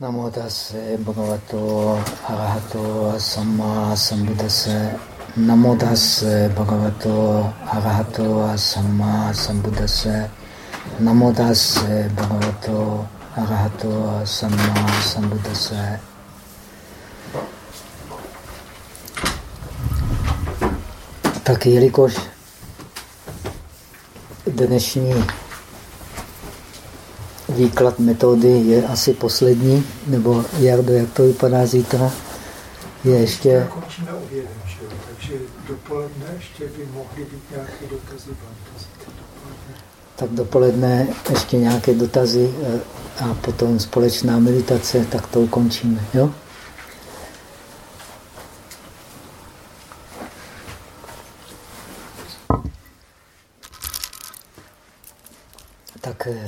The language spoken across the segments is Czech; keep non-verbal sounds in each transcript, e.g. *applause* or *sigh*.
Namo tase bhagavato arahato samma sambuddhase. Namo tase bhagavato arahato samma sambuddhase. Namo tase bhagavato arahato samma sambuddhase. Tak jelikož dnešní výklad metody je asi poslední, nebo Jardo, jak to vypadá zítra? Je ještě... Končíme že jo? takže dopoledne ještě by mohly být nějaké dotazy. Tak dopoledne ještě nějaké dotazy eh, a potom společná meditace, tak to ukončíme, jo?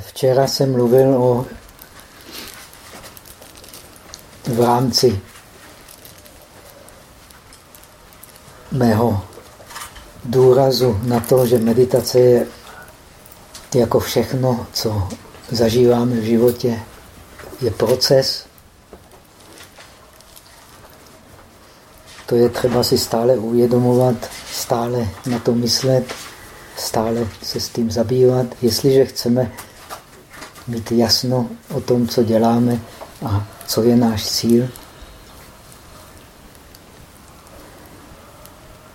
Včera jsem mluvil o v rámci mého důrazu na to, že meditace je jako všechno, co zažíváme v životě, je proces. To je třeba si stále uvědomovat, stále na to myslet stále se s tím zabývat, jestliže chceme mít jasno o tom, co děláme a co je náš cíl.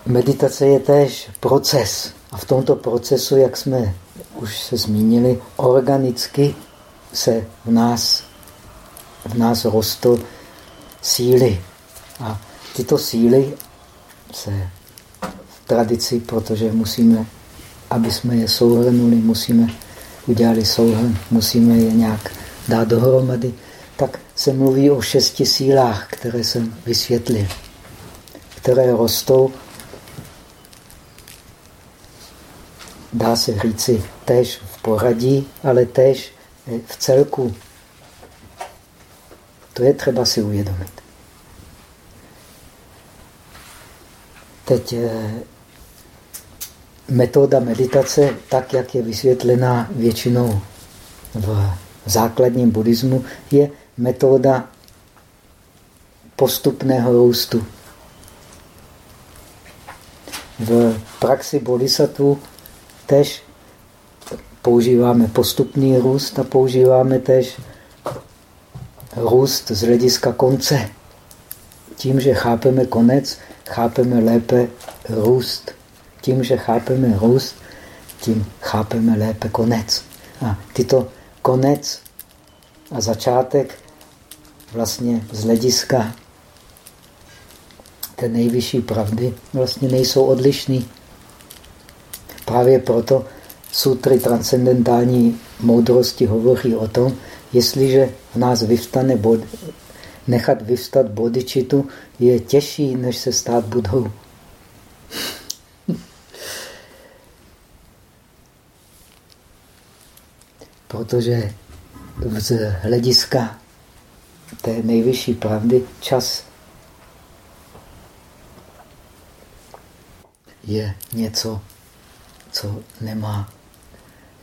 Meditace je též proces. A v tomto procesu, jak jsme už se zmínili, organicky se v nás, v nás rostou síly. A tyto síly se v tradici, protože musíme aby jsme je souhrnuli, musíme udělali souhrn, musíme je nějak dát dohromady, tak se mluví o šesti sílách, které jsem vysvětlil, které rostou, dá se říci, též v poradí, ale též v celku. To je třeba si uvědomit. Teď eh, metoda meditace, tak jak je vysvětlená většinou v základním buddhismu, je metoda postupného růstu. V praxi bodhisattva tež používáme postupný růst a používáme tež růst z hlediska konce. Tím, že chápeme konec, chápeme lépe růst. Tím, že chápeme růst, tím chápeme lépe konec. A tyto konec a začátek vlastně z hlediska té nejvyšší pravdy vlastně nejsou odlišný. Právě proto sutry transcendentální moudrosti hovoří o tom, jestliže v nás vyvstane bod, nechat vyvstat bodičitu je těžší, než se stát budhou. Protože z hlediska té nejvyšší pravdy čas je něco, co nemá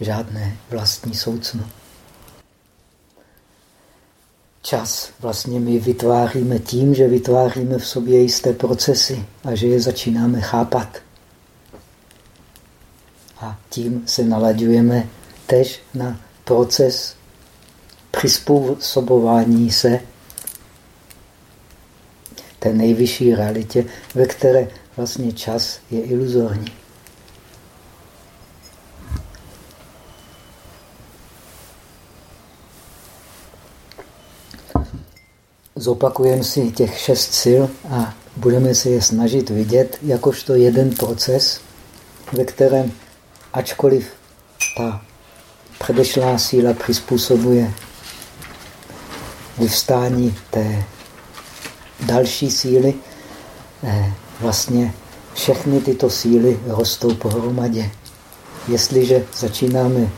žádné vlastní soucno. Čas vlastně my vytváříme tím, že vytváříme v sobě jisté procesy a že je začínáme chápat. A tím se nalaďujeme tež na proces přizpůsobování se té nejvyšší realitě, ve které vlastně čas je iluzorní. Zopakujeme si těch šest sil a budeme se je snažit vidět jakožto jeden proces, ve kterém ačkoliv ta předešlá síla přizpůsobuje vyvstání té další síly. Eh, vlastně všechny tyto síly rostou pohromadě. Jestliže začínáme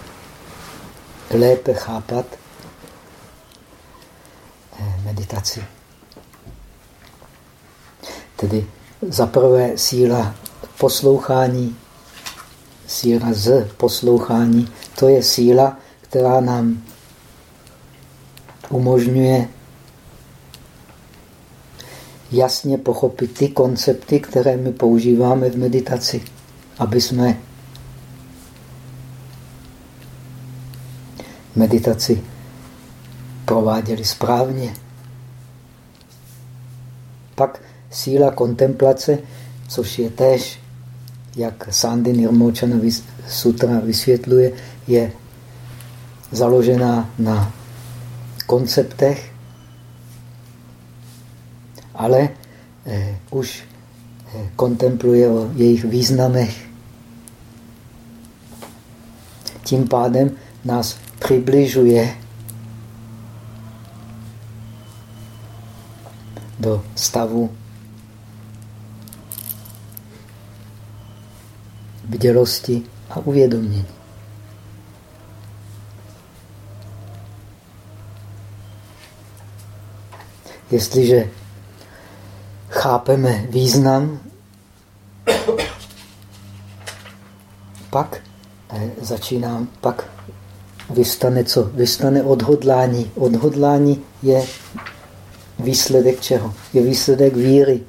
lépe chápat eh, meditaci. Tedy za prvé síla poslouchání, síla z poslouchání, to je síla, která nám umožňuje jasně pochopit ty koncepty, které my používáme v meditaci, aby jsme meditaci prováděli správně. Pak síla kontemplace, což je též, jak Sandy Nirmochana sutra vysvětluje, je založená na konceptech, ale eh, už eh, kontempluje o jejich významech. Tím pádem nás přibližuje do stavu bdělosti a uvědomění. Jestliže chápeme význam, pak začínám, pak vystane co? Vystane odhodlání. Odhodlání je výsledek čeho? Je výsledek víry.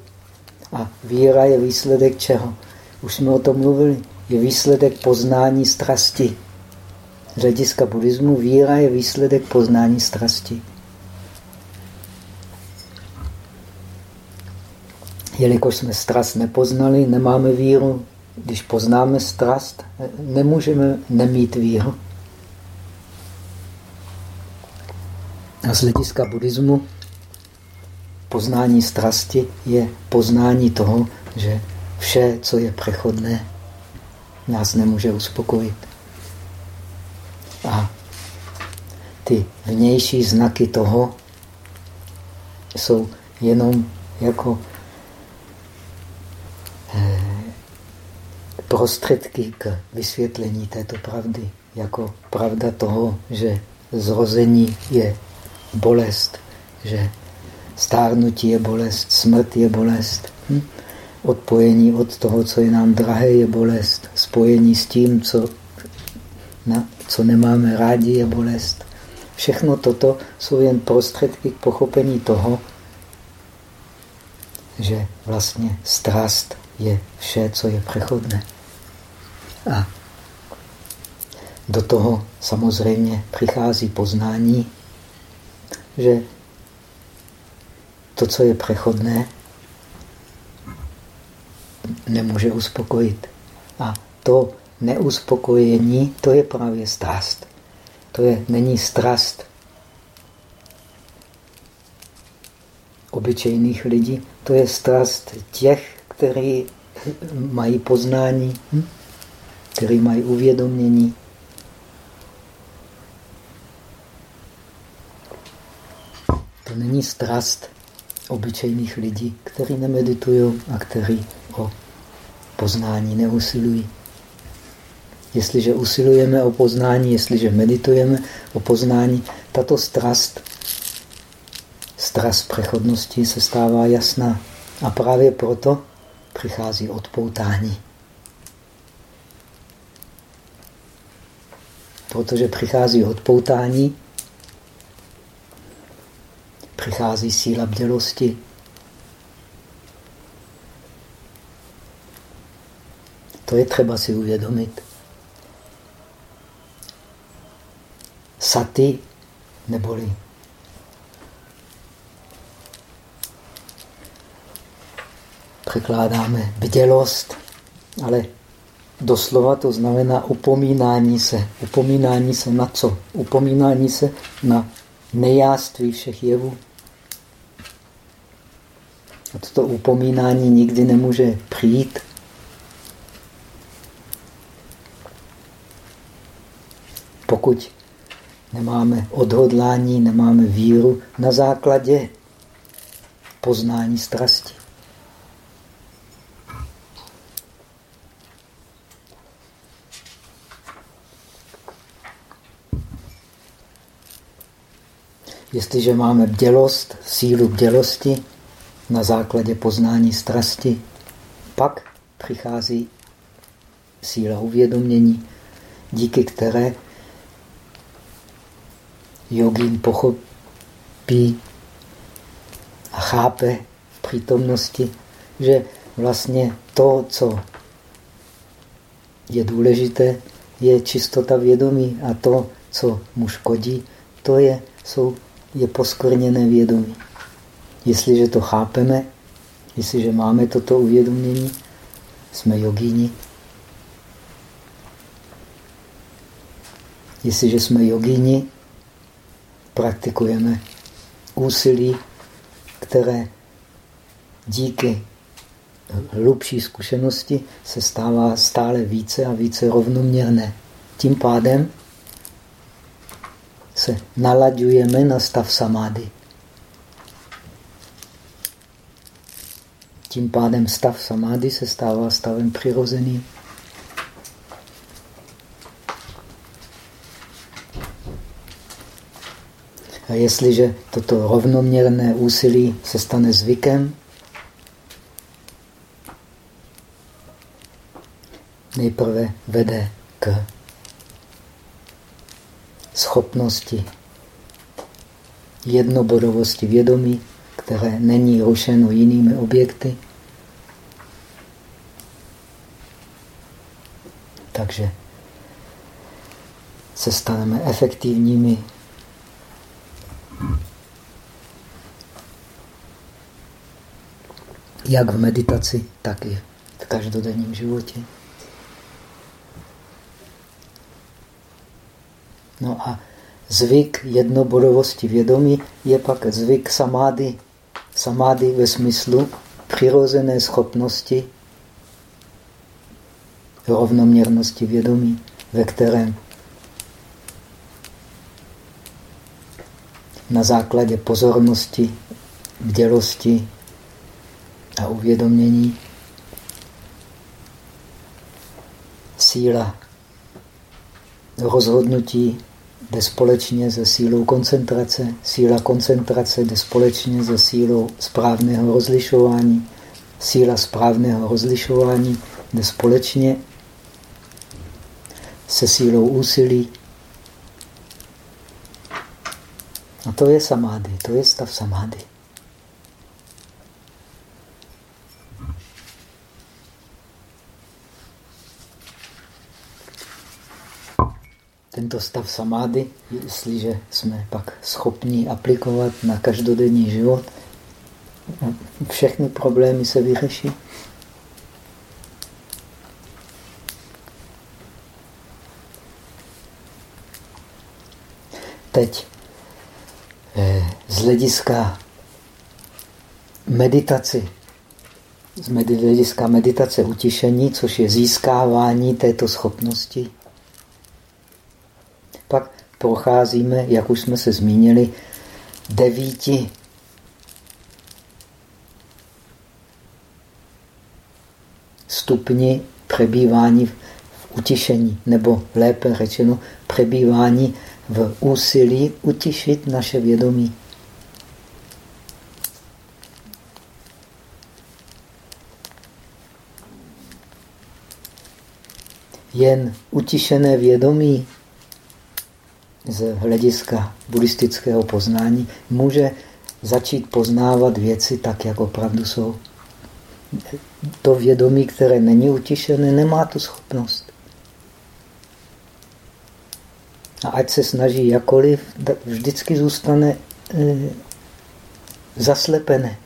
A víra je výsledek čeho? Už jsme o tom mluvili. Je výsledek poznání strasti. Z hlediska buddhismu víra je výsledek poznání strasti. Jelikož jsme strast nepoznali, nemáme víru. Když poznáme strast, nemůžeme nemít víru. A z hlediska buddhismu poznání strasti je poznání toho, že vše, co je přechodné, nás nemůže uspokojit. A ty vnější znaky toho jsou jenom jako prostředky k vysvětlení této pravdy. Jako pravda toho, že zrození je bolest, že stárnutí je bolest, smrt je bolest. Hm? Odpojení od toho, co je nám drahé, je bolest. Spojení s tím, co, na, co nemáme rádi, je bolest. Všechno toto jsou jen prostředky k pochopení toho, že vlastně strast je vše, co je přechodné. A do toho samozřejmě přichází poznání, že to, co je přechodné, nemůže uspokojit. A to neuspokojení, to je právě strast. To je, není strast obyčejných lidí, to je strast těch, kteří mají poznání, hm? Kteří mají uvědomění, To není strast obyčejných lidí, kteří nemeditují a kteří o poznání neusilují. Jestliže usilujeme o poznání, jestliže meditujeme o poznání, tato strast, strast přechodnosti se stává jasná. A právě proto přichází odpoutání. Protože přichází odpoutání, přichází síla bdělosti. To je třeba si uvědomit. Saty neboli překládáme bdělost, ale doslova to znamená upomínání se. Upomínání se na co? Upomínání se na nejáství všech jevů. A toto upomínání nikdy nemůže přijít. Pokud nemáme odhodlání, nemáme víru na základě poznání strasti. Jestliže máme bdělost, sílu bdělosti, na základě poznání strasti. Pak přichází síla uvědomění, díky které jogín pochopí a chápe přítomnosti, že vlastně to, co je důležité, je čistota vědomí a to, co mu škodí, to je, jsou, je poskorněné vědomí. Jestliže to chápeme, jestliže máme toto uvědomění, jsme jogíni. Jestliže jsme jogíni, praktikujeme úsilí, které díky hlubší zkušenosti se stává stále více a více rovnoměrné. Tím pádem se nalaďujeme na stav samády. Tím pádem stav samády se stává stavem přirozeným. A jestliže toto rovnoměrné úsilí se stane zvykem, nejprve vede k schopnosti jednobodovosti vědomí, které není rušeno jinými objekty. Takže se staneme efektivními jak v meditaci, tak i v každodenním životě. No a zvyk jednobodovosti vědomí je pak zvyk samády. Samády ve smyslu přirozené schopnosti rovnoměrnosti vědomí, ve kterém na základě pozornosti, bdělosti a uvědomění síla rozhodnutí jde společně se sílou koncentrace. Síla koncentrace jde společně se sílou správného rozlišování. Síla správného rozlišování jde společně se sílou úsilí. A to je samády, to je stav samády. Tento stav samády, jestliže jsme pak schopni aplikovat na každodenní život, všechny problémy se vyřeší. Teď eh, z hlediska meditaci, z hlediska meditace utišení, což je získávání této schopnosti, procházíme, jak už jsme se zmínili, devíti stupni přebývání v utišení, nebo lépe řečeno přebývání v úsilí utišit naše vědomí. Jen utišené vědomí z hlediska buddhistického poznání může začít poznávat věci tak, jak opravdu jsou. To vědomí, které není utišené, nemá tu schopnost. A ať se snaží jakoliv, vždycky zůstane e, zaslepené.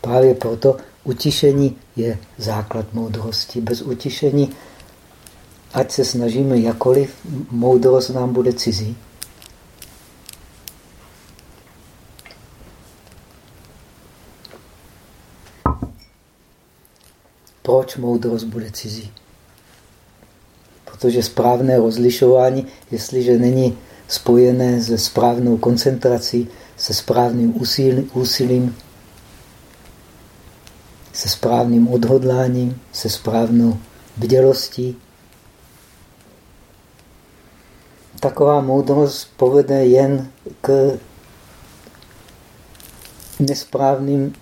Právě proto utišení je základ moudrosti. Bez utišení, ať se snažíme jakoliv, moudrost nám bude cizí. Proč moudrost bude cizí? Protože správné rozlišování, jestliže není spojené se správnou koncentrací, se správným úsilím, se správným odhodláním, se správnou bdělostí. Taková moudrost povede jen k nesprávným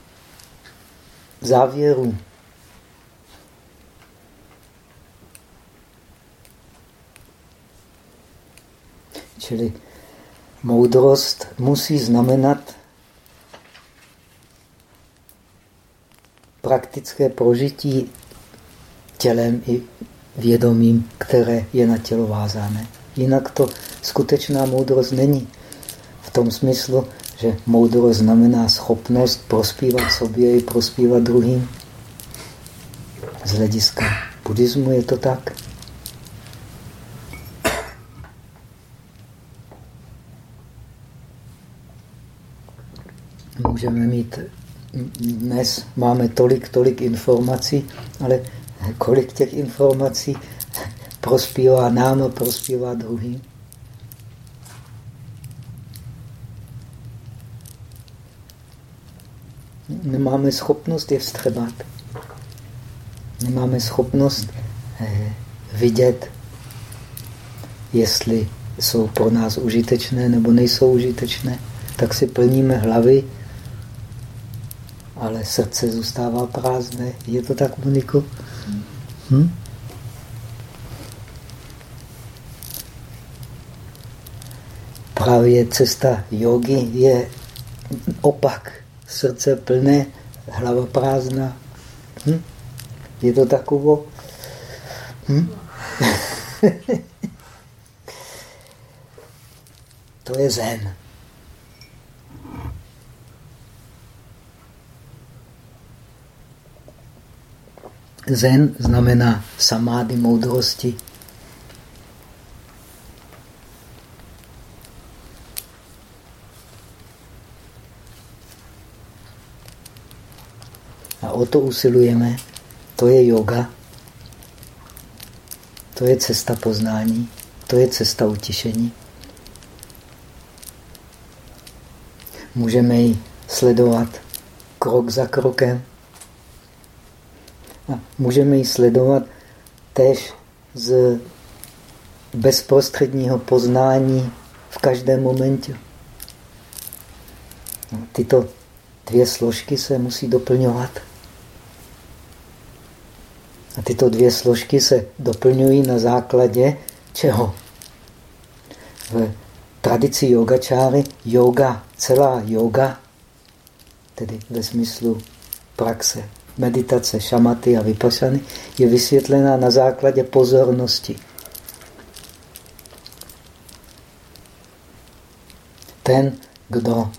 závěrům. Čili moudrost musí znamenat praktické prožití tělem i vědomím, které je na tělo vázané. Jinak to skutečná moudrost není. V tom smyslu, že moudrost znamená schopnost prospívat sobě i prospívat druhým. Z hlediska buddhismu je to tak. Můžeme mít, dnes máme tolik, tolik informací, ale kolik těch informací prospívá nám a prospívá druhým. Nemáme schopnost je vstřebat. Nemáme schopnost eh, vidět, jestli jsou pro nás užitečné nebo nejsou užitečné. Tak si plníme hlavy, ale srdce zůstává prázdné. Je to tak, Moniku? Hm? Právě cesta jogy je opak. Srdce plné, hlava prázdná. Hm? Je to takovo? Hm? *laughs* to je zen. Zen znamená samády moudrosti. A o to usilujeme. To je yoga. To je cesta poznání. To je cesta utišení. Můžeme ji sledovat krok za krokem. A můžeme ji sledovat tež z bezprostředního poznání v každém momentě. Tyto dvě složky se musí doplňovat. A tyto dvě složky se doplňují na základě čeho? V tradici yogačáry yoga, celá yoga, tedy ve smyslu praxe meditace šamaty a vypašany je vysvětlená na základě pozornosti. Ten, kdo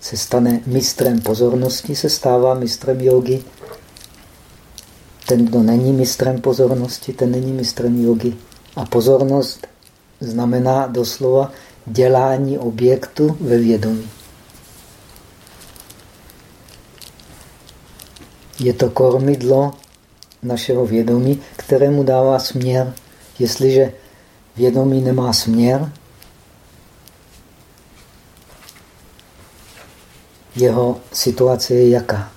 se stane mistrem pozornosti, se stává mistrem jogy. Ten, kdo není mistrem pozornosti, ten není mistrem jogy. A pozornost znamená doslova dělání objektu ve vědomí. Je to kormidlo našeho vědomí, kterému dává směr. Jestliže vědomí nemá směr, jeho situace je jaká?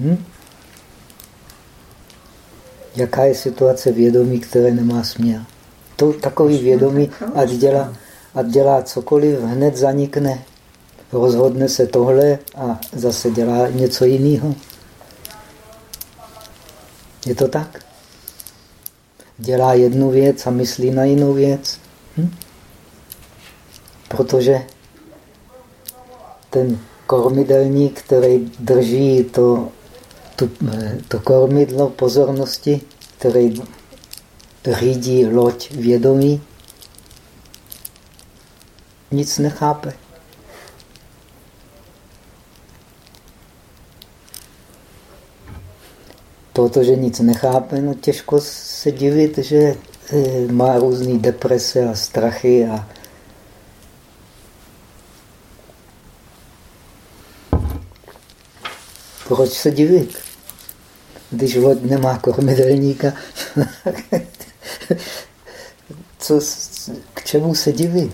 Hm? Jaká je situace vědomí, které nemá směr? To takový vědomí, ať dělá, ať dělá cokoliv, hned zanikne rozhodne se tohle a zase dělá něco jiného. Je to tak? Dělá jednu věc a myslí na jinou věc. Hm? Protože ten kormidelník, který drží to, to, to kormidlo pozornosti, který řídí loď vědomí, nic nechápe. Protože nic nechápe, no těžko se divit, že eh, má různé deprese a strachy a proč se divit? Když loď nemá kormidelníka, *laughs* co, k čemu se divit?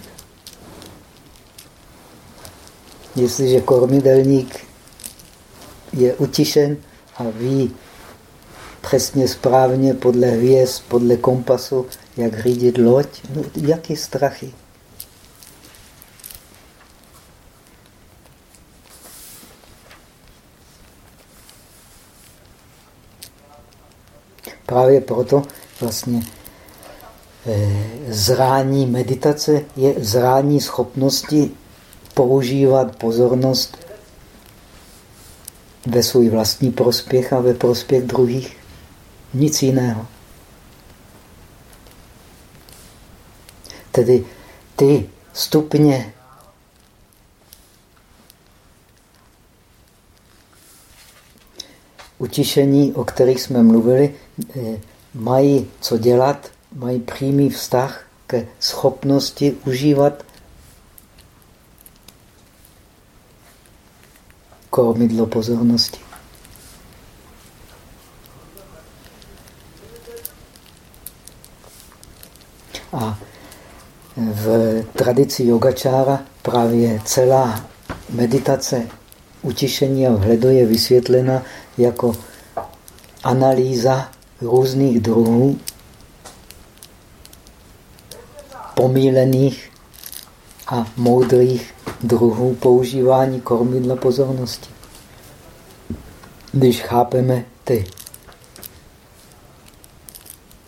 Jestliže kormidelník je utišen a ví, přesně správně podle hvězd, podle kompasu, jak řídit loď. No, jaký strachy? Právě proto vlastně eh, zrání meditace je zrání schopnosti používat pozornost ve svůj vlastní prospěch a ve prospěch druhých. Nic jiného. Tedy ty stupně utišení, o kterých jsme mluvili, eh, mají co dělat, mají přímý vztah ke schopnosti užívat kormidlo pozornosti. A v tradici yogačára právě celá meditace utišení a vhledu je vysvětlena jako analýza různých druhů pomílených a moudrých druhů používání kormidla pozornosti. Když chápeme ty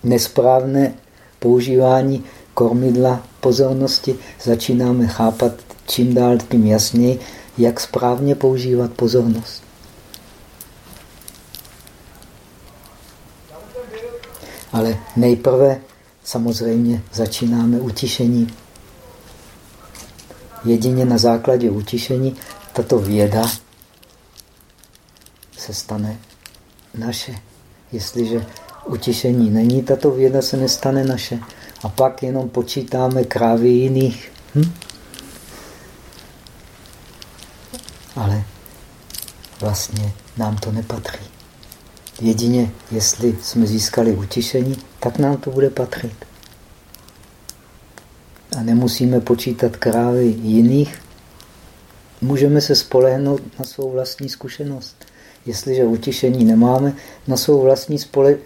nesprávné používání kormidla pozornosti, začínáme chápat čím dál tím jasněji, jak správně používat pozornost. Ale nejprve samozřejmě začínáme utišení. Jedině na základě utišení tato věda se stane naše. Jestliže utišení není, tato věda se nestane naše. A pak jenom počítáme krávy jiných. Hm? Ale vlastně nám to nepatří. Jedině, jestli jsme získali utišení, tak nám to bude patřit. A nemusíme počítat krávy jiných. Můžeme se spolehnout na svou vlastní zkušenost. Jestliže utišení nemáme, na svou vlastní spole...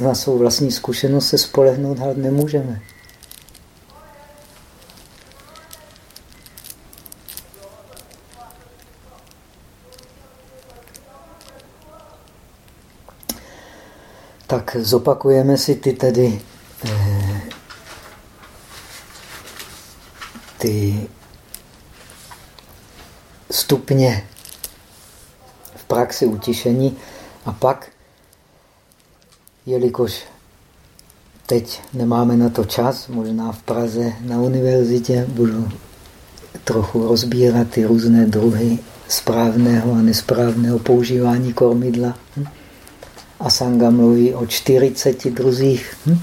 Na svou vlastní zkušenost se spolehnout nemůžeme. Tak zopakujeme si ty tedy eh, ty stupně v praxi utišení a pak, jelikož teď nemáme na to čas, možná v Praze na univerzitě budu trochu rozbírat ty různé druhy správného a nesprávného používání kormidla. Hm? Asanga mluví o 40 druzích hm?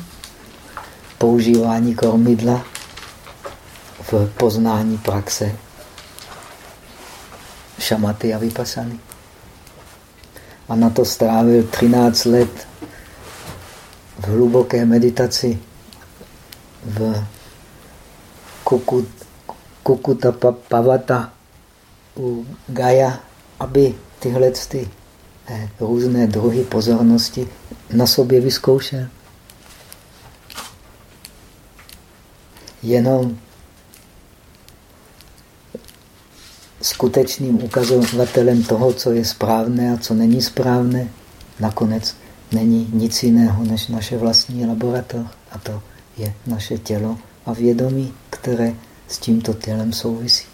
používání kormidla v poznání praxe šamaty a vypasany. A na to strávil 13 let v hluboké meditaci v Kukut, Kukuta Pavata u Gaia, aby tyhle ty Eh, různé druhy pozornosti na sobě vyzkoušel. Jenom skutečným ukazovatelem toho, co je správné a co není správné, nakonec není nic jiného než naše vlastní laboratoř. A to je naše tělo a vědomí, které s tímto tělem souvisí.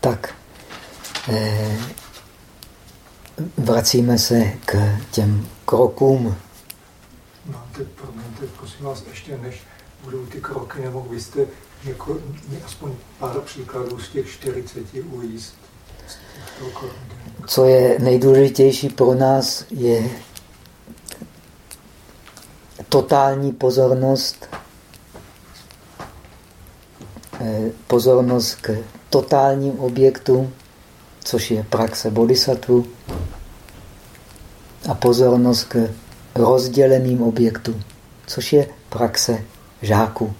tak eh, vracíme se k těm krokům. Máte, promiňte, prosím vás, ještě než budou ty kroky, nebo byste jako, aspoň pár příkladů z těch 40 ujíst? Co je nejdůležitější pro nás, je totální pozornost, eh, pozornost k totálním objektům, což je praxe bodhisattva, a pozornost k rozděleným objektům, což je praxe žáků.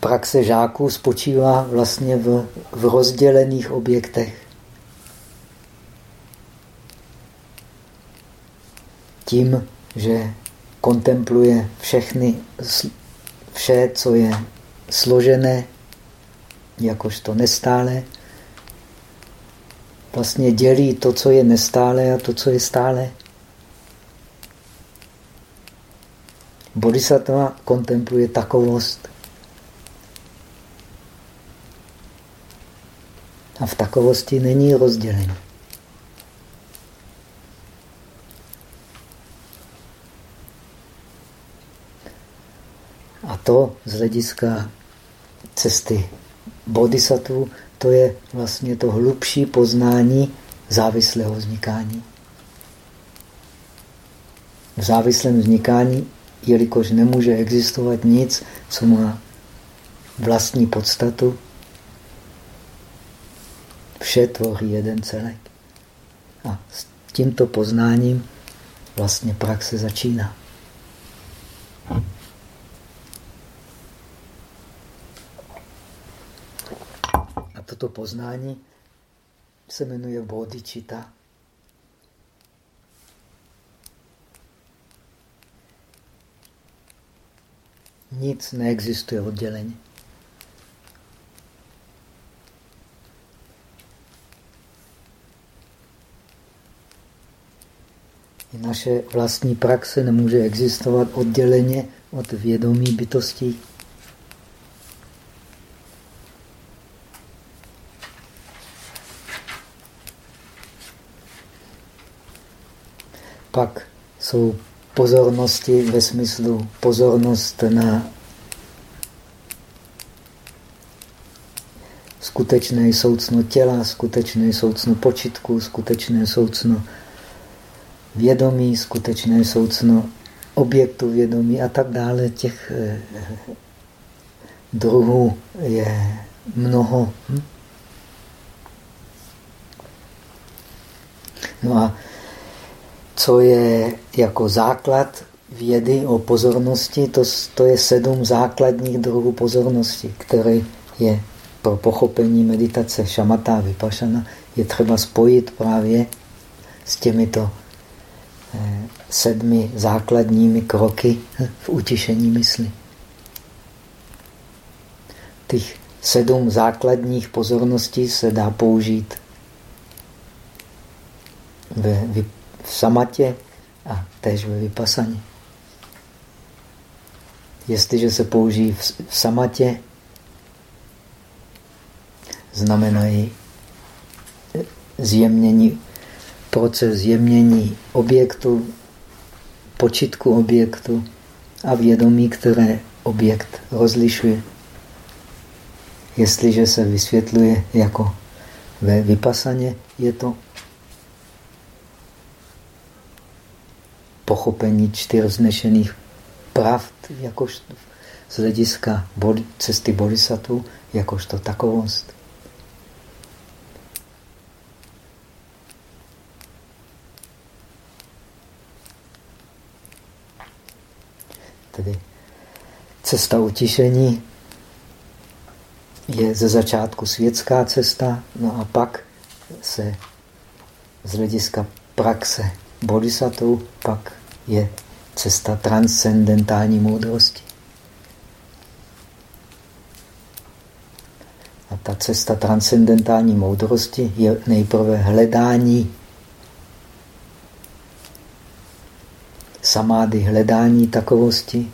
Praxe žáků spočívá vlastně v, v rozdělených objektech. Tím, že kontempluje všechny, vše, co je složené, jakožto nestále, vlastně dělí to, co je nestále a to, co je stále. Bodhisattva kontempluje takovost. A v takovosti není rozdělení. A to z hlediska cesty bodhisattva, to je vlastně to hlubší poznání závislého vznikání. V závislém vznikání, jelikož nemůže existovat nic, co má vlastní podstatu, vše tvoří jeden celek. A s tímto poznáním vlastně praxe začíná. A toto poznání se jmenuje bodhicitta. Nic neexistuje odděleně. Naše vlastní praxe nemůže existovat odděleně od vědomí bytostí. Pak jsou pozornosti ve smyslu pozornost na skutečné soucno těla, skutečné soucno počitku, skutečné soucno vědomí, skutečné soucno objektu vědomí a tak dále. Těch eh, druhů je mnoho. Hm? No a co je jako základ vědy o pozornosti, to, to je sedm základních druhů pozornosti, které je pro pochopení meditace šamata a vypašana je třeba spojit právě s těmito eh, sedmi základními kroky v utišení mysli. Těch sedm základních pozorností se dá použít ve v samatě a též ve vypasaně. Jestliže se použijí v, samatě, znamenají zjemnění, proces zjemnění objektu, počitku objektu a vědomí, které objekt rozlišuje. Jestliže se vysvětluje jako ve vypasaně, je to pochopení čtyř znešených pravd jakož z hlediska cesty bodhisattva jakožto takovost. Tedy cesta utišení je ze začátku světská cesta, no a pak se z hlediska praxe bodhisattva pak je cesta transcendentální moudrosti. A ta cesta transcendentální moudrosti je nejprve hledání samády, hledání takovosti,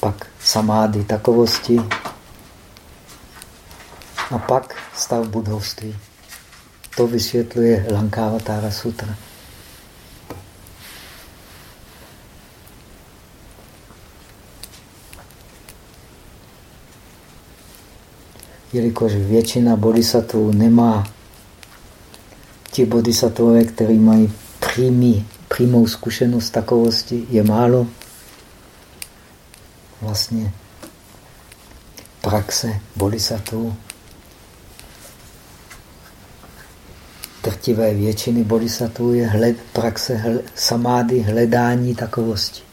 pak samády takovosti a pak stav budovství. To vysvětluje Lankavatara Sutra. Jelikož většina bodhisattvů nemá ti bodhisattvové, kteří mají přímý, přímou zkušenost takovosti, je málo. Vlastně praxe bodhisattvů drtivé většiny bodhisattvů je hled, praxe hl, samády, hledání takovosti.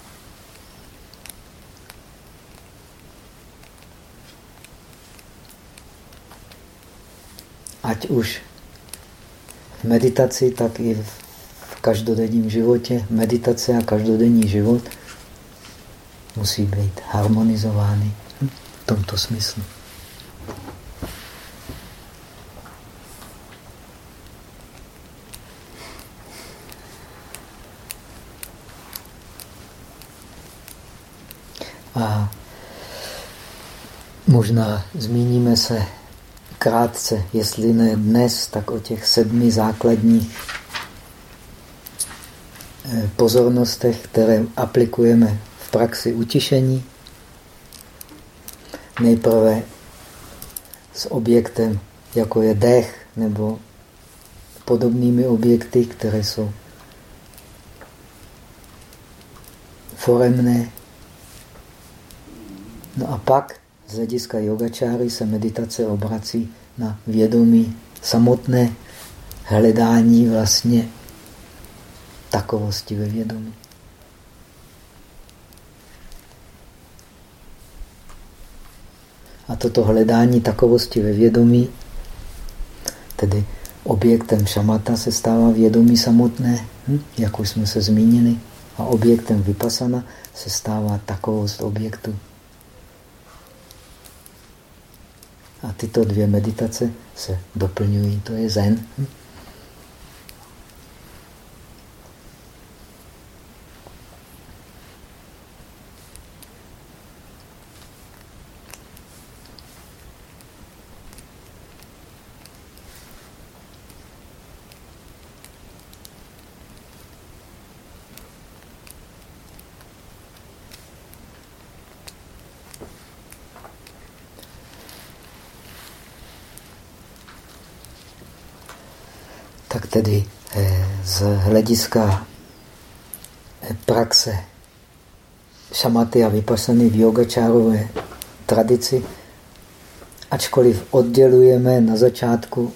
Už v meditaci, tak i v každodenním životě. Meditace a každodenní život musí být harmonizovány v tomto smyslu. A možná zmíníme se krátce, jestli ne dnes, tak o těch sedmi základních eh, pozornostech, které aplikujeme v praxi utišení. Nejprve s objektem, jako je dech, nebo podobnými objekty, které jsou foremné. No a pak z hlediska yogačáry se meditace obrací na vědomí samotné hledání vlastně takovosti ve vědomí. A toto hledání takovosti ve vědomí, tedy objektem šamata se stává vědomí samotné, hm? jak už jsme se zmínili, a objektem vypasana se stává takovost objektu. A tyto dvě meditace se doplňují, to je zen. Hm? tedy eh, z hlediska eh, praxe šamaty a vypasany v yogačárové tradici, ačkoliv oddělujeme na začátku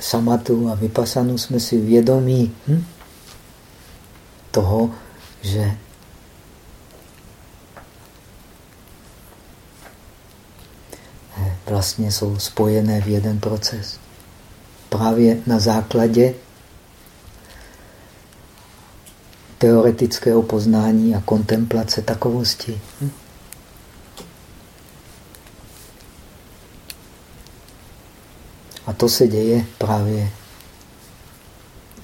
samatu a vypasanu, jsme si vědomí hm, toho, že eh, vlastně jsou spojené v jeden proces. Právě na základě teoretického poznání a kontemplace takovosti. Hm? A to se děje právě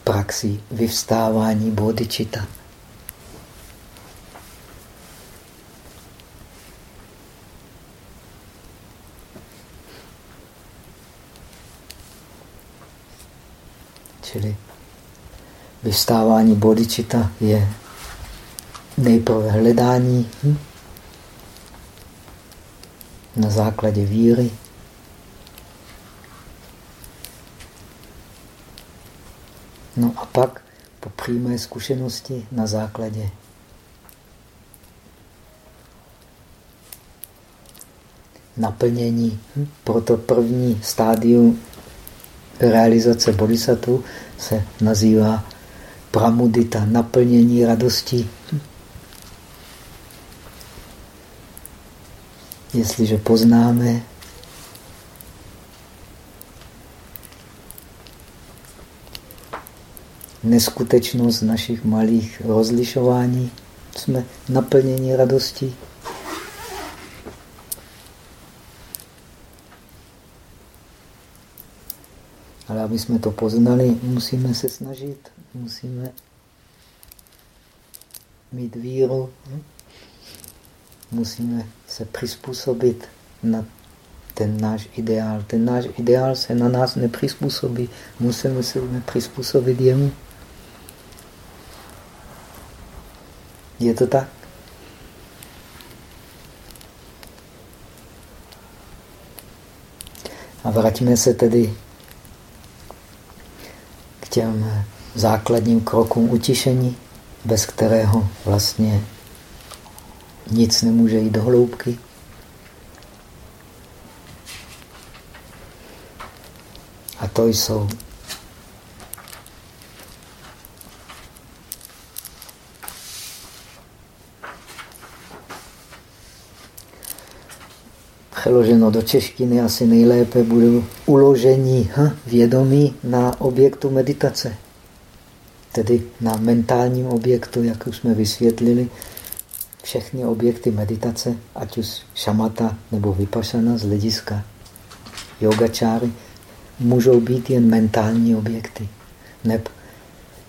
praxi vyvstávání bodičita. Čili vystávání bodičita je nejprve hledání hm? na základě víry. No a pak po přímé zkušenosti na základě naplnění. Hm? Proto první stádium realizace bodhisattva se nazývá pramudita, naplnění radostí. Jestliže poznáme neskutečnost našich malých rozlišování, jsme naplněni radostí. Ale aby jsme to poznali, musíme se snažit, musíme mít víru, hm? musíme se přizpůsobit na ten náš ideál. Ten náš ideál se na nás nepřizpůsobí, musíme se přizpůsobit jemu. Je to tak? A vraťme se tedy těm základním krokům utišení, bez kterého vlastně nic nemůže jít do hloubky. A to jsou přeloženo do češtiny asi nejlépe bude uložení vědomí na objektu meditace. Tedy na mentálním objektu, jak už jsme vysvětlili, všechny objekty meditace, ať už šamata nebo vypašana z hlediska yogačáry, můžou být jen mentální objekty. Neb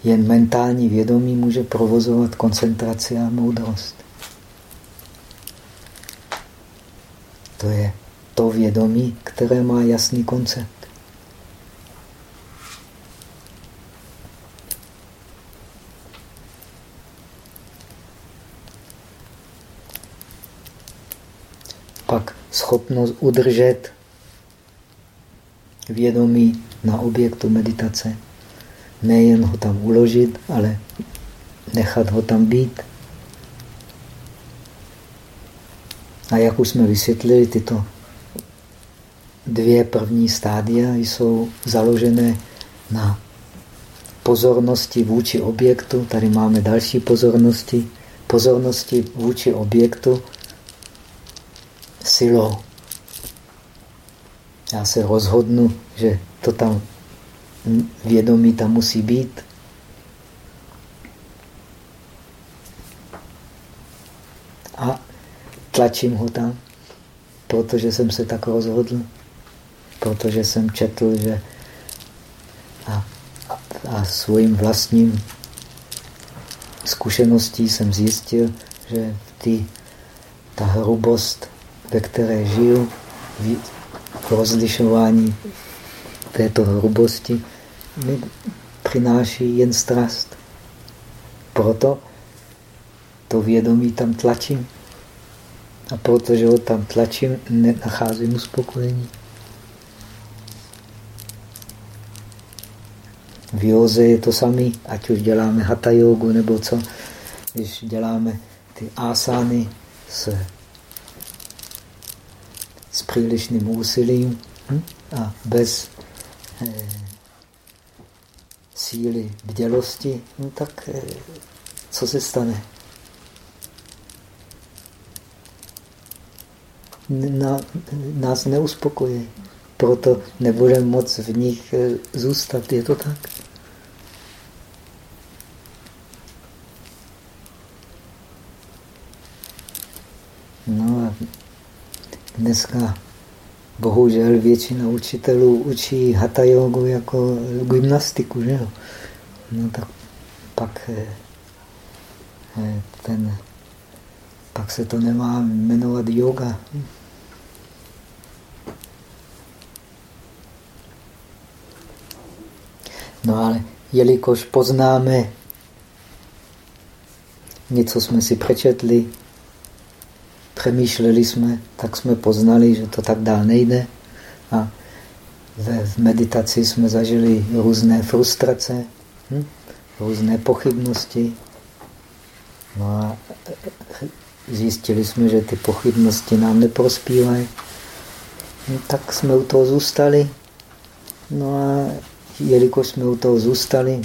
jen mentální vědomí může provozovat koncentraci a moudrost. To je to vědomí, které má jasný koncept. Pak schopnost udržet vědomí na objektu meditace. Nejen ho tam uložit, ale nechat ho tam být. A jak už jsme vysvětlili, tyto dvě první stádia jsou založené na pozornosti vůči objektu. Tady máme další pozornosti. Pozornosti vůči objektu silou. Já se rozhodnu, že to tam vědomí tam musí být. Tlačím ho tam, protože jsem se tak rozhodl, protože jsem četl, že a, a, a svým vlastním zkušeností jsem zjistil, že ty, ta hrubost, ve které žiju, v rozlišování této hrubosti mi přináší jen strast. Proto to vědomí tam tlačím. A protože ho tam tlačím, nenacházím uspokojení. V józe je to samé, ať už děláme hatha jogu nebo co. Když děláme ty asány s, s přílišným úsilím hm? a bez eh, síly bdělosti, no tak eh, co se stane? Nás neuspokojí. Proto nebudeme moc v nich eh, zůstat. Je to tak? No a dneska bohužel většina učitelů učí hatha jogu jako gymnastiku, že jo? No tak pak eh, eh, ten, pak se to nemá jmenovat yoga. No ale jelikož poznáme, něco jsme si přečetli, přemýšleli jsme, tak jsme poznali, že to tak dál nejde. A v meditaci jsme zažili různé frustrace, hm? různé pochybnosti. No a zjistili jsme, že ty pochybnosti nám neprospívají. No, tak jsme u toho zůstali. No a jelikož jsme u toho zůstali,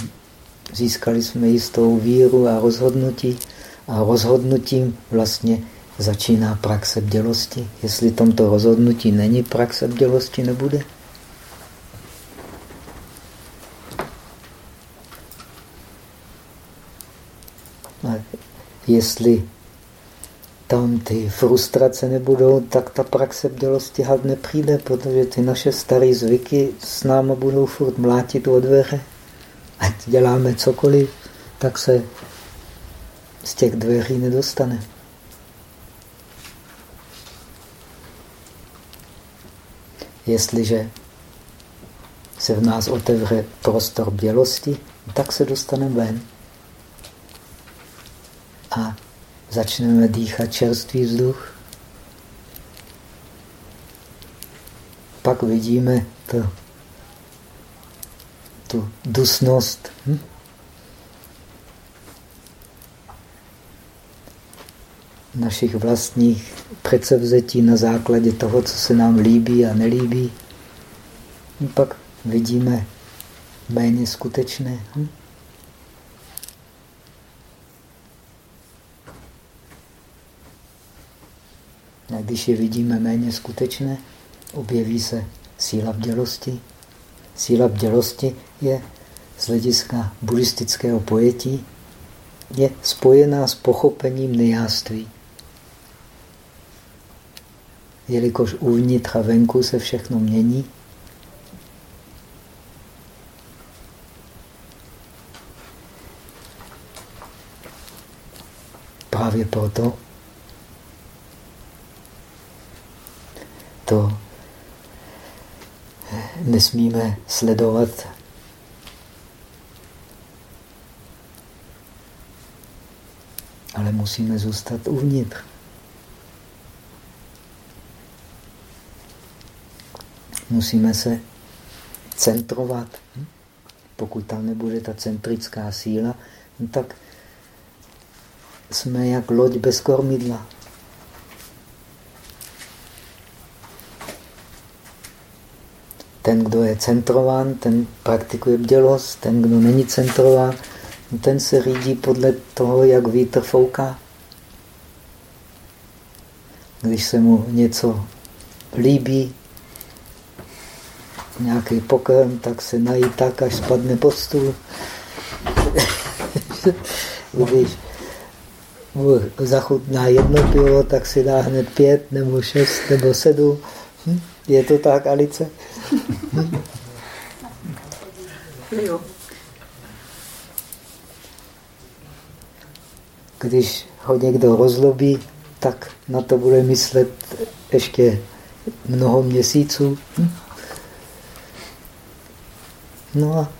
získali jsme jistou víru a rozhodnutí. A rozhodnutím vlastně začíná praxe bdělosti. Jestli tomto rozhodnutí není praxe bdělosti, nebude. Jestli tam ty frustrace nebudou, tak ta praxe bdělosti had nepřijde, protože ty naše staré zvyky s náma budou furt mlátit o dveře. Ať děláme cokoliv, tak se z těch dveří nedostane. Jestliže se v nás otevře prostor bělosti, tak se dostaneme ven. A začneme dýchat čerstvý vzduch. Pak vidíme to, tu dusnost. Hm? našich vlastních předsevzetí na základě toho, co se nám líbí a nelíbí. Pak vidíme méně skutečné. Hm? Když je vidíme méně skutečné, objeví se síla bdělosti. Síla bdělosti je z hlediska buddhistického pojetí je spojená s pochopením nejáství. Jelikož uvnitř a venku se všechno mění, právě proto to nesmíme sledovat ale musíme zůstat uvnitř. Musíme se centrovat. Pokud tam nebude ta centrická síla, no tak jsme jak loď bez kormidla. Ten, kdo je centrován, ten praktikuje bdělost. Ten, kdo není centrován, ten se řídí podle toho, jak vítr fouká. Když se mu něco líbí, nějaký pokrm, tak se nají tak, až spadne pod stůl. *laughs* Když mu zachutná jedno pivo, tak si dá hned pět, nebo šest, nebo sedm. Hm? Je to tak, Alice? Jo. Když ho někdo rozlobí, tak na to bude myslet ještě mnoho měsíců. Hm? No a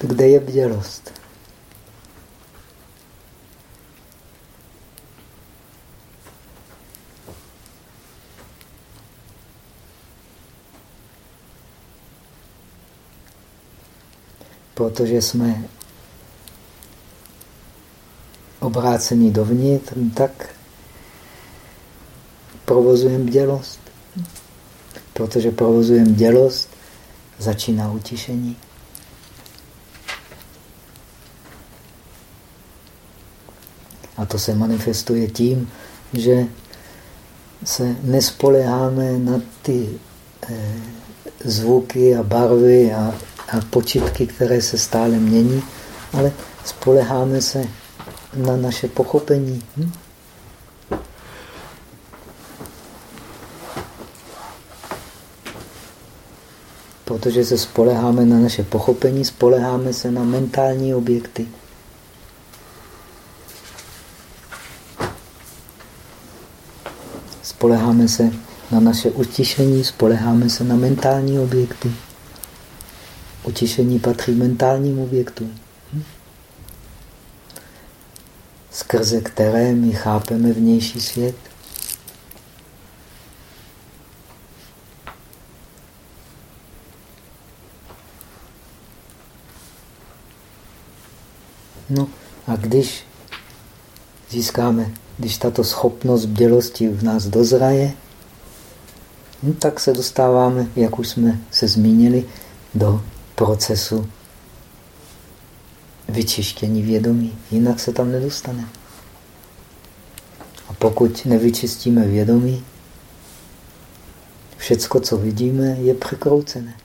kde je bdělost? Protože jsme obrácení dovnitř, tak provozujeme dělost. Protože provozujeme dělost, začíná utišení. A to se manifestuje tím, že se nespoleháme na ty eh, zvuky a barvy a, a počitky, které se stále mění, ale spoleháme se na naše pochopení. Hm? Protože se spoleháme na naše pochopení, spoleháme se na mentální objekty. Spoleháme se na naše utišení, spoleháme se na mentální objekty. Utišení patří mentálním objektům. skrze které my chápeme vnější svět. No a když získáme, když tato schopnost bdělosti v nás dozraje, no tak se dostáváme, jak už jsme se zmínili, do procesu vyčištění vědomí. Jinak se tam nedostane. A pokud nevyčistíme vědomí, všecko, co vidíme, je překroucené.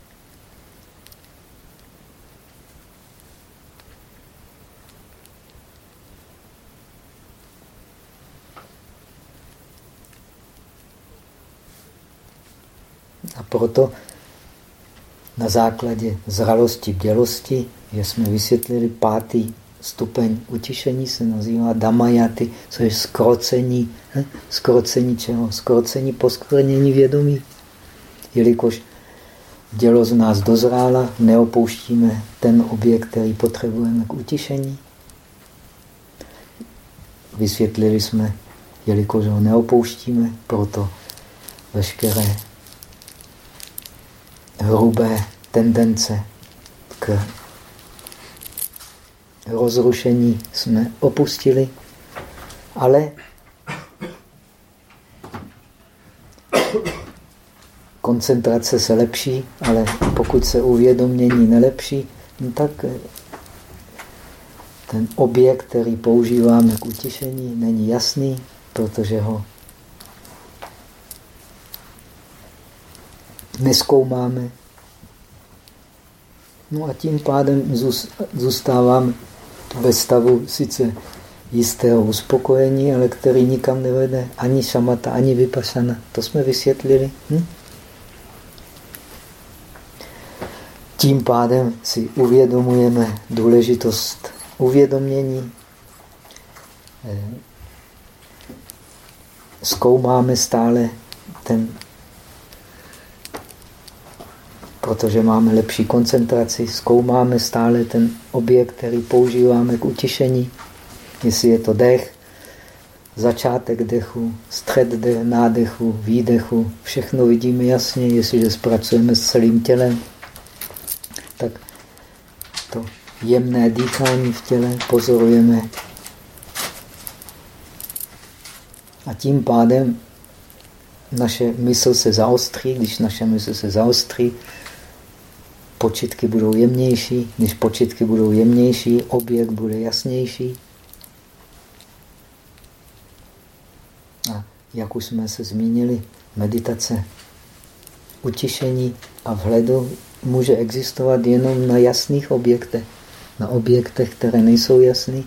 A proto na základě zralosti bdělosti, že jsme vysvětlili pátý stupeň utišení, se nazývá damajaty, co je skrocení. Hm? Skrocení čeho? Skrocení poskvrnění vědomí. Jelikož dělo z nás dozrála, neopouštíme ten objekt, který potřebujeme k utišení. Vysvětlili jsme, jelikož ho neopouštíme, proto veškeré hrubé tendence k rozrušení jsme opustili, ale koncentrace se lepší, ale pokud se uvědomění nelepší, no tak eh, ten objekt, který používáme k utišení, není jasný, protože ho neskoumáme. No a tím pádem zůstávám ve stavu sice jistého uspokojení, ale který nikam nevede. Ani šamata, ani vypašana. To jsme vysvětlili. Hm? Tím pádem si uvědomujeme důležitost uvědomění. Eh, zkoumáme stále ten, protože máme lepší koncentraci, zkoumáme stále ten objekt, který používáme k utišení jestli je to dech, začátek dechu, střed de, nádechu, výdechu, všechno vidíme jasně, jestliže zpracujeme s celým tělem, tak to jemné dýchání v těle pozorujeme. A tím pádem naše mysl se zaostří, když naše mysl se zaostří, počitky budou jemnější, když počitky budou jemnější, objekt bude jasnější. jak už jsme se zmínili, meditace, utišení a vhledu může existovat jenom na jasných objektech. Na objektech, které nejsou jasné,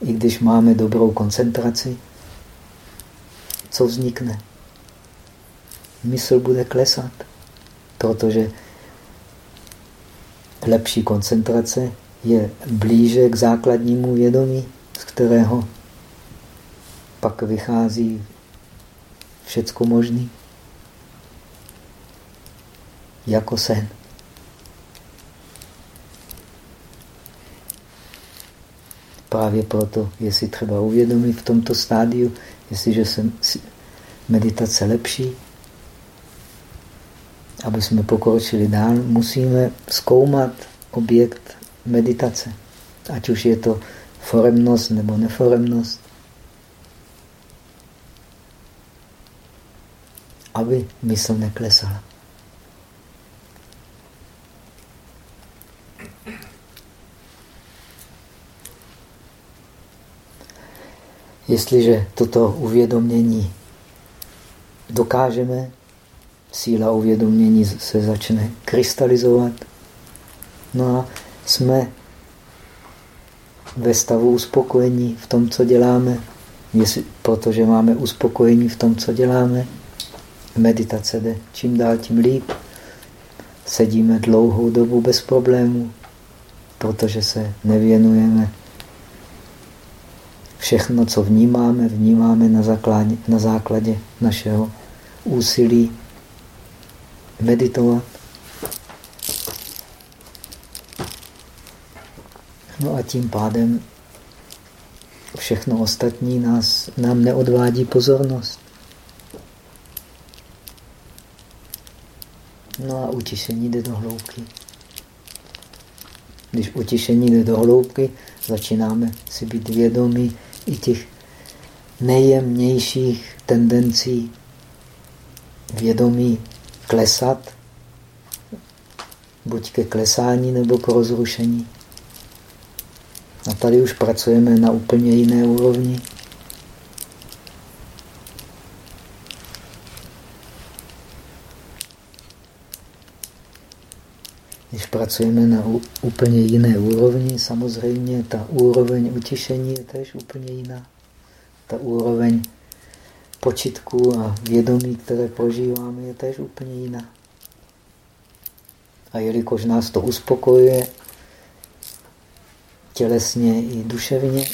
i když máme dobrou koncentraci, co vznikne? Mysl bude klesat, protože lepší koncentrace je blíže k základnímu vědomí, z kterého pak vychází všecko možný. Jako sen. Právě proto je si třeba uvědomit v tomto stádiu, jestliže se meditace lepší, aby jsme pokročili dál, musíme zkoumat objekt meditace. Ať už je to foremnost nebo neforemnost. aby mysl neklesala. Jestliže toto uvědomění dokážeme, síla uvědomění se začne krystalizovat. No a jsme ve stavu uspokojení v tom, co děláme, protože máme uspokojení v tom, co děláme meditace jde čím dál tím líp. Sedíme dlouhou dobu bez problémů, protože se nevěnujeme. Všechno, co vnímáme, vnímáme na základě, na základě našeho úsilí meditovat. No a tím pádem všechno ostatní nás, nám neodvádí pozornost. No a utišení jde do hloubky. Když utišení jde do hloubky, začínáme si být vědomí i těch nejjemnějších tendencí vědomí klesat, buď ke klesání nebo k rozrušení. A tady už pracujeme na úplně jiné úrovni. Když pracujeme na úplně jiné úrovni, samozřejmě ta úroveň utišení je tež úplně jiná. Ta úroveň počitku a vědomí, které prožíváme, je tež úplně jiná. A jelikož nás to uspokojuje tělesně i duševně,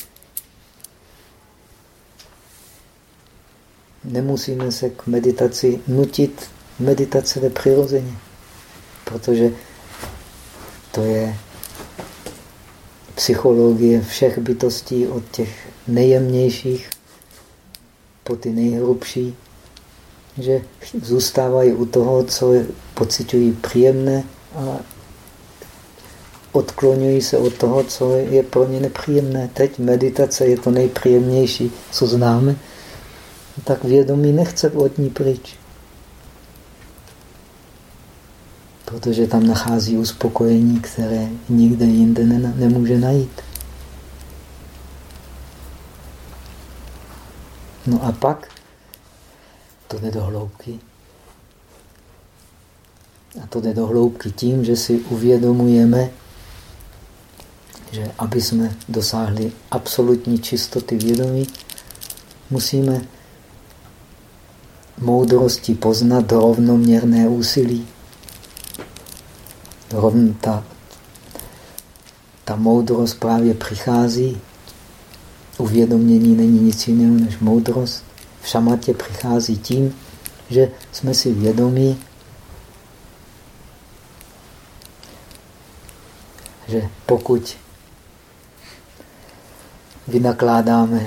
nemusíme se k meditaci nutit. Meditace jde přirozeně, protože to je psychologie všech bytostí od těch nejjemnějších po ty nejhrubší, že zůstávají u toho, co pocitují příjemné a odklonují se od toho, co je pro ně nepříjemné. Teď meditace je to nejpříjemnější, co známe, tak vědomí nechce od ní pryč. protože tam nachází uspokojení, které nikde jinde ne, nemůže najít. No a pak to jde do hloubky. A to jde do hloubky tím, že si uvědomujeme, že aby jsme dosáhli absolutní čistoty vědomí, musíme moudrosti poznat rovnoměrné úsilí. Rovn, ta, ta moudrost právě přichází. Uvědomění není nic jiného než moudrost. V šamatě přichází tím, že jsme si vědomí, že pokud vynakládáme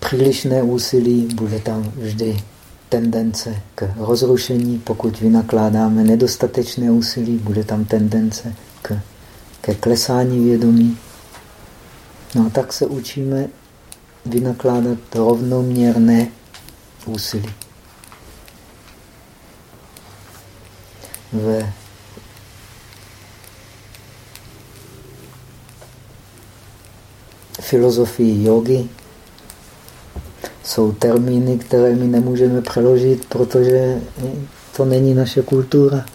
přílišné úsilí, bude tam vždy tendence k rozrušení. Pokud vynakládáme nedostatečné úsilí, bude tam tendence k, ke klesání vědomí. No a tak se učíme vynakládat rovnoměrné úsilí. Ve filozofii jogy jsou termíny, které my nemůžeme přeložit, protože to není naše kultura.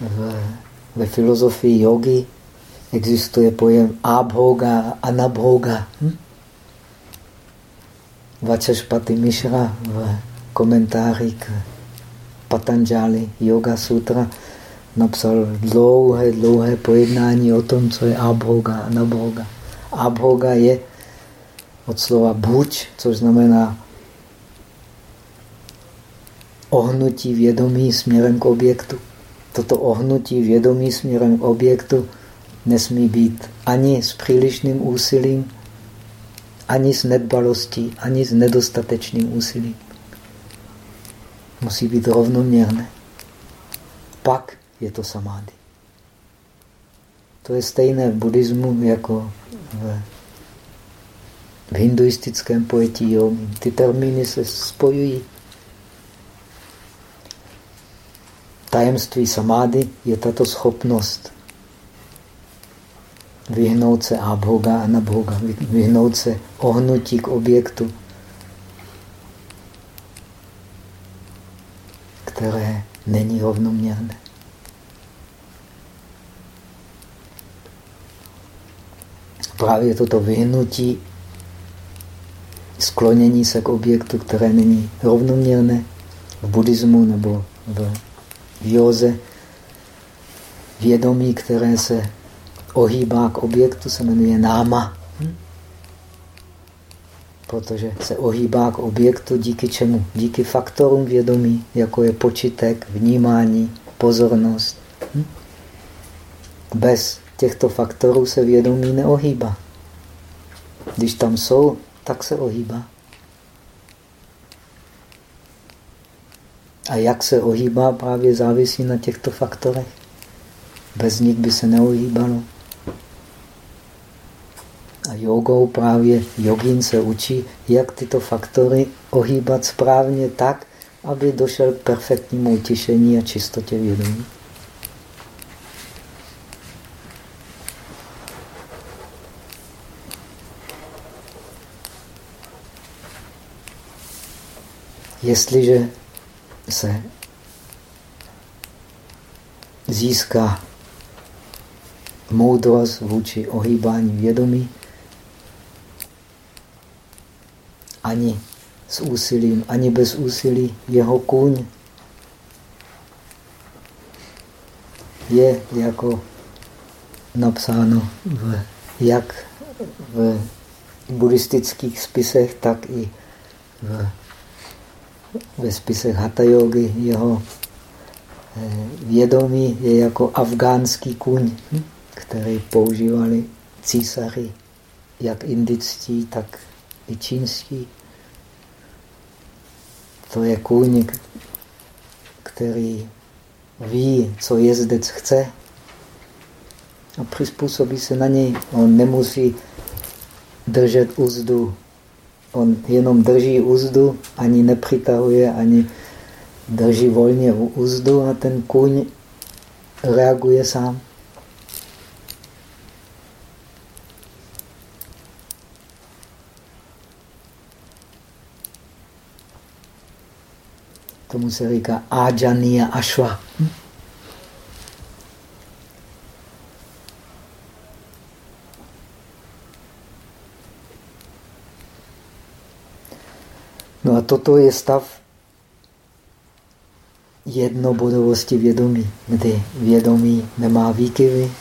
Ve, ve filozofii jogy existuje pojem abhoga anabhoga. Hm? Vachaspati Mishra v komentáři k Patanjali Yoga Sutra napsal dlouhé, dlouhé pojednání o tom, co je abhoga anabhoga. Abhoga je od slova buď, což znamená ohnutí vědomí směrem k objektu. Toto ohnutí vědomí směrem k objektu nesmí být ani s přílišným úsilím, ani s nedbalostí, ani s nedostatečným úsilím. Musí být rovnoměrné. Pak je to samády. To je stejné v buddhismu jako v v hinduistickém pojetí jogy. Ty termíny se spojují. Tajemství samády je tato schopnost vyhnout se abhoga a nabhoga, vyhnout se ohnutí k objektu, které není rovnoměrné. Právě toto vyhnutí sklonění se k objektu, které není rovnoměrné v buddhismu nebo v józe. Vědomí, které se ohýbá k objektu, se jmenuje náma. Hm? Protože se ohýbá k objektu díky čemu? Díky faktorům vědomí, jako je počitek, vnímání, pozornost. Hm? Bez těchto faktorů se vědomí neohýbá. Když tam jsou, tak se ohýbá. A jak se ohýbá, právě závisí na těchto faktorech. Bez nich by se neohýbalo. Jogou právě jogín se učí, jak tyto faktory ohýbat správně tak, aby došel k perfektnímu utišení a čistotě vědomí. Jestliže se získá moudrost vůči ohýbání vědomí, ani s úsilím, ani bez úsilí, jeho kůň je jako napsáno v, jak v buddhistických spisech, tak i v ve spisech Hatha Yogi jeho eh, vědomí je jako afgánský kůň, hm, který používali císaři, jak indický, tak i čínský. To je kůň, který ví, co jezdec chce a přizpůsobí se na něj. On nemusí držet úzdu On jenom drží úzdu, ani nepřitahuje, ani drží volně úzdu a ten kůň reaguje sám. Tomu se říká Ajaniya Ashwa. Hm? No a toto je stav jednobodovosti vědomí, kdy vědomí nemá výkyvy.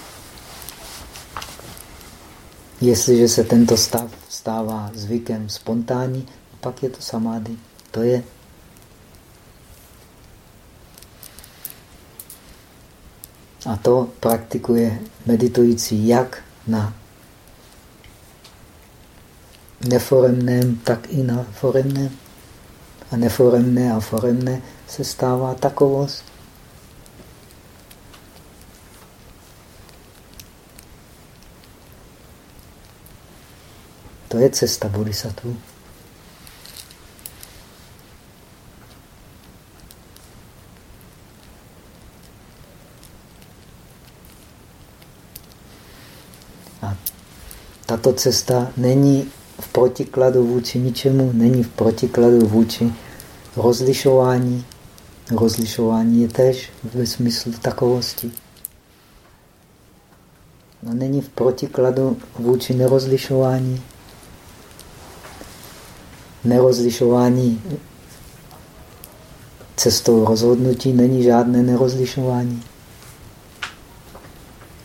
Jestliže se tento stav stává zvykem spontánní, pak je to samády. To je A to praktikuje meditující jak na neforemném, tak i na foremném. A neforemné a foremné se stává takovost. To je cesta bodhisattva. Tato cesta není v protikladu vůči ničemu, není v protikladu vůči rozlišování. Rozlišování je tež ve smyslu takovosti. No, není v protikladu vůči nerozlišování. Nerozlišování cestou rozhodnutí není žádné nerozlišování.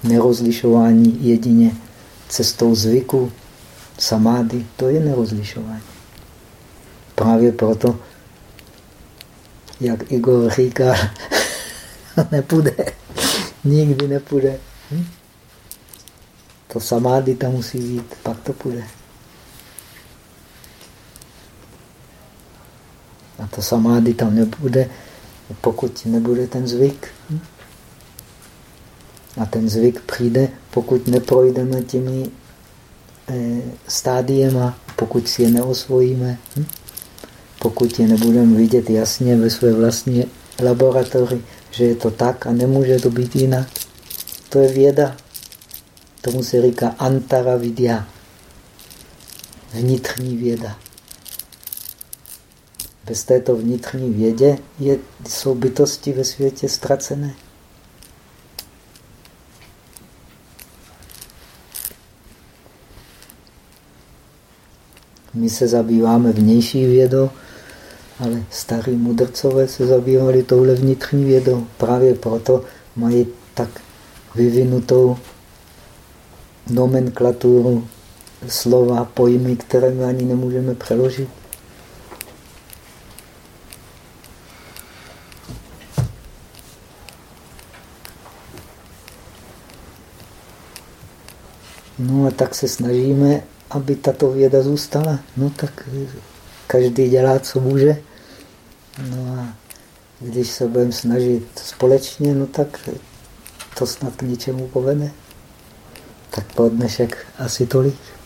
Nerozlišování jedině cestou zvyku, samády, to je nerozlišování. Právě proto jak Igor říká, *laughs* nepůjde. Nikdy nepůjde. Hm? To samády tam musí být, pak to půjde. A to samády tam nebude, pokud nebude ten zvyk. Hm? A ten zvyk přijde, pokud neprojdeme těmi eh, stádiema, pokud si je neosvojíme. Hm? pokud je nebudeme vidět jasně ve své vlastní laboratoři, že je to tak a nemůže to být jinak. To je věda. Tomu se říká antara vidya. Vnitřní věda. Bez této vnitřní vědě je, jsou bytosti ve světě ztracené. My se zabýváme vnější vědou, ale starí mudrcové se zabývali touhle vnitřní vědou. Právě proto mají tak vyvinutou nomenklaturu slova, pojmy, které my ani nemůžeme přeložit. No a tak se snažíme, aby tato věda zůstala. No tak každý dělá, co může. No a když se budeme snažit společně, no tak to snad k ničemu povede. Tak po dnešek asi tolik.